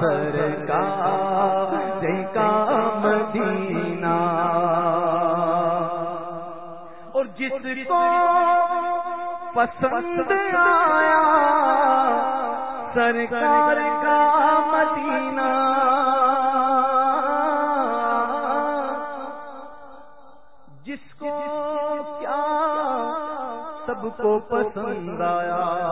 سرکار جی کا مدینہ۔ اور جس کو پسند آیا، سرکار کا مدینہ۔ جس کو کیا سب کو پسند آیا،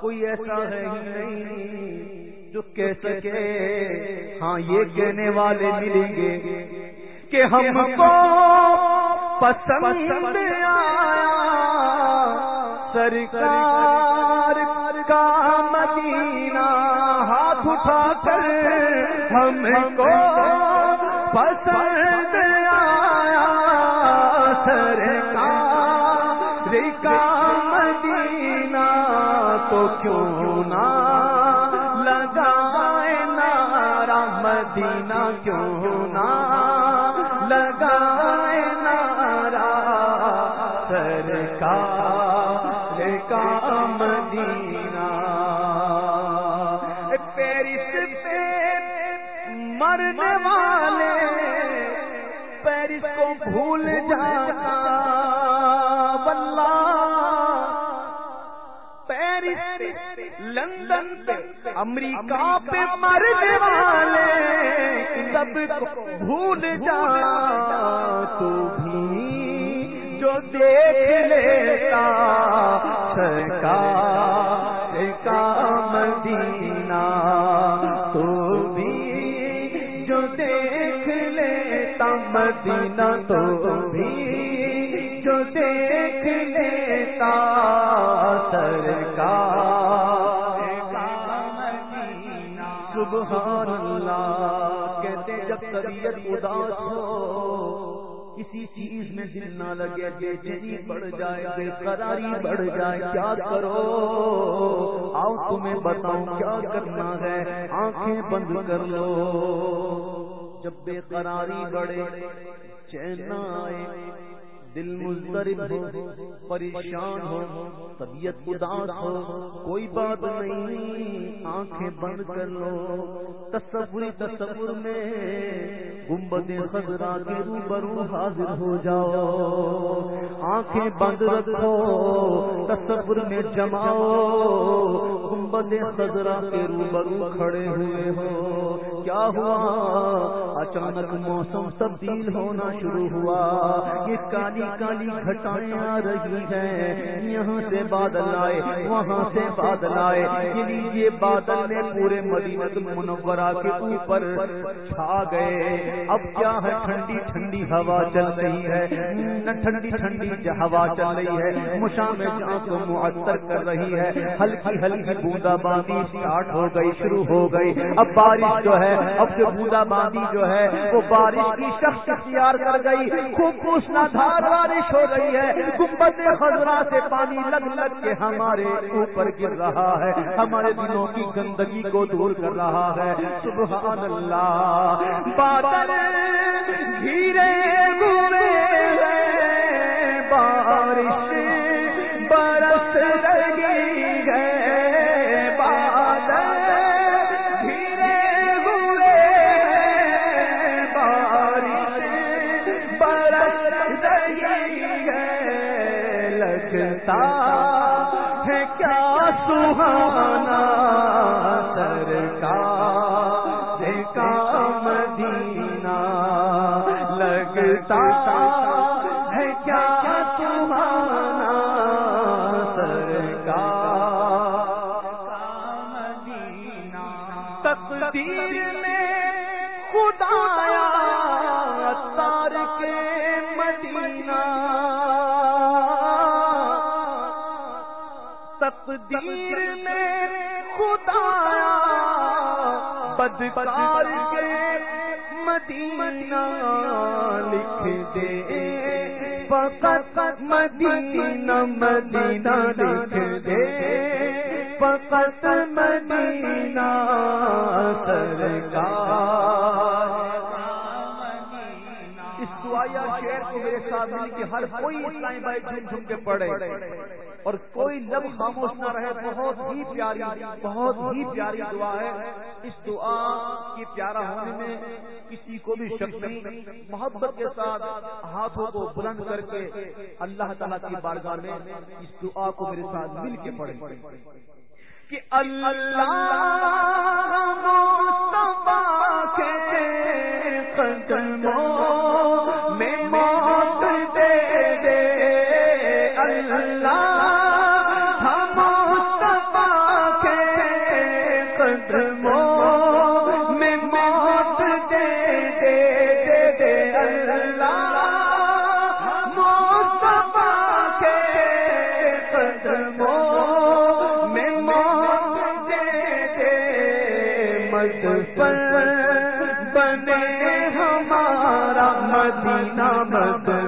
کوئی ایسا ہے ہی نہیں۔ جو کہہ سکے ہاں یہ کہنے والے ملیں گے کہ ہم کو پسند آیا۔ سرکار کا مدینہ ہاتھ اٹھا کر ہم کو پسند آیا۔ سرکار کا مدینہ تو کیوں نہ مدینہ کیوں نہ لگائے نارا سرکار کا مدینہ لندن پہ امریکہ پہ مرنے والے سب کو بھول جا تو بھی جو دیکھ لیتا سرکار کا مدینہ تو بھی جو دیکھ لیتا مدینہ تو بھی جو دیکھ لیتا سرکار سبحان اللہ، کہتے جب طبیعت اداس ہو، کسی چیز میں دل نہ لگے، بے چینی بڑھ جائے، بے قراری بڑھ جائے، کیا کرو؟ آؤ تمہیں بتاؤں کیا کرنا ہے، آنکھیں بند کر لو۔ جب بے قراری بڑھے، چین آئے دل مضطرب ہو پریشان ہو طبیعت اداس ہو کوئی بات نہیں آنکھیں بند کر لو۔ تصوری تصور میں گنبد خزرا کے روبرو حاضر ہو جاؤ۔ آنکھیں بند رکھو۔ تصور میں جماؤ گنبد خزرا کے روبرو کھڑے ہوئے ہو۔ کیا ہوا؟ اچانک موسم تبدیل ہونا شروع ہوا۔ یہ کالی کالی گھٹائیں آ رہی ہیں۔ یہاں سے بادل آئے، وہاں سے بادل آئے۔ یہ بادل نے پورے مدینہ منورہ کے اوپر چھا گئے۔ اب کیا ہے؟ ٹھنڈی ٹھنڈی ہوا چل رہی ہے۔ نہ ٹھنڈی ٹھنڈی ہوا چل رہی ہے۔ مشا میں کو معطر کر رہی ہے۔ ہلکی ہلکی بوندا باندی اسٹارٹ ہو گئی، شروع ہو گئی۔ اب بارش جو ہے، اب جو بوندا باندی جو ہے، وہ بارش کی شخص اختیار کر گئی۔ خوب پوچھنا دھار بارش ہو رہی ہے، گنبد خزرا سے پانی لگ لگ کے ہمارے اوپر گر رہا ہے۔ ہمارے دلوں کی گندگی کو دور کر رہا ہے۔ سبحان اللہ۔ بادل گھیرے لگتا ہے کیا سہانا سرکار کا مدینہ لگتا ہے کیا سہانا سرکار تقدیر تقدیر میں خدایا، بدکار کے مدینہ لکھ دے۔ فقط مدینہ مدینہ لکھ دے۔ فقط مدینہ، سرکار۔ ساتھ مل کے ہر کوئی اسلامی بھائی جھوم جھوم کے پڑھے۔ اور کوئی لب خاموش نہ رہے، بہت ہی پیاری، بہت ہی پیاری دعا ہے۔ اس دعا کی پیارا ہونے میں کسی کو بھی شک نہیں، محبت کے ساتھ ہاتھوں کو بلند کر کے اللہ تعالیٰ کی بارگاہ میں اس دعا کو میرے ساتھ مل کے پڑھیں۔ کہ اللہ ہمارا سرکار